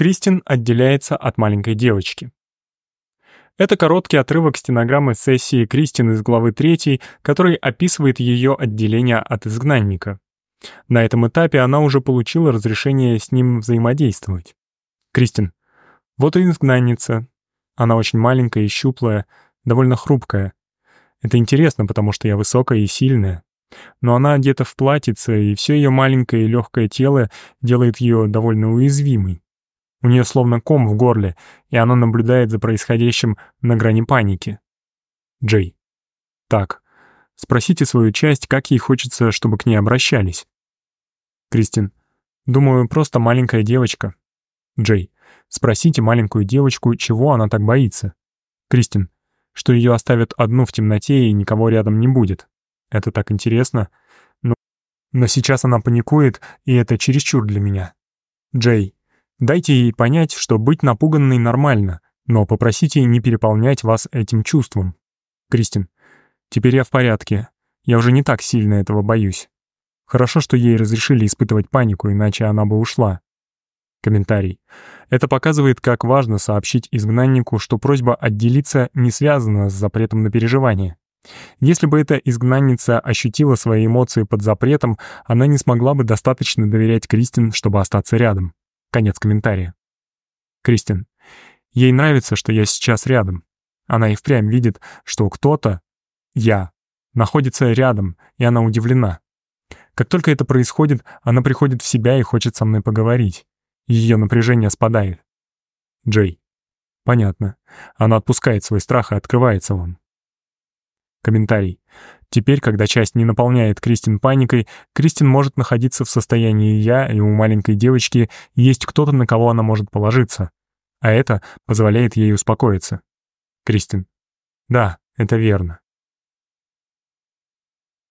Кристин отделяется от маленькой девочки. Это короткий отрывок стенограммы сессии Кристин из главы 3, который описывает ее отделение от изгнанника. На этом этапе она уже получила разрешение с ним взаимодействовать. Кристин. Вот и изгнанница. Она очень маленькая и щуплая, довольно хрупкая. Это интересно, потому что я высокая и сильная. Но она одета в платьице, и все ее маленькое и легкое тело делает ее довольно уязвимой. У нее словно ком в горле, и она наблюдает за происходящим на грани паники. Джей. Так, спросите свою часть, как ей хочется, чтобы к ней обращались. Кристин. Думаю, просто маленькая девочка. Джей. Спросите маленькую девочку, чего она так боится. Кристин. Что ее оставят одну в темноте и никого рядом не будет. Это так интересно. Но, но сейчас она паникует, и это чересчур для меня. Джей. Дайте ей понять, что быть напуганной нормально, но попросите не переполнять вас этим чувством. Кристин. Теперь я в порядке. Я уже не так сильно этого боюсь. Хорошо, что ей разрешили испытывать панику, иначе она бы ушла. Комментарий. Это показывает, как важно сообщить изгнаннику, что просьба отделиться не связана с запретом на переживание. Если бы эта изгнанница ощутила свои эмоции под запретом, она не смогла бы достаточно доверять Кристин, чтобы остаться рядом. Конец комментария. Кристин. Ей нравится, что я сейчас рядом. Она и впрямь видит, что кто-то, я, находится рядом, и она удивлена. Как только это происходит, она приходит в себя и хочет со мной поговорить. Ее напряжение спадает. Джей. Понятно. Она отпускает свой страх и открывается вам. Комментарий. Теперь, когда часть не наполняет Кристин паникой, Кристин может находиться в состоянии «я», и у маленькой девочки есть кто-то, на кого она может положиться. А это позволяет ей успокоиться. Кристин. Да, это верно.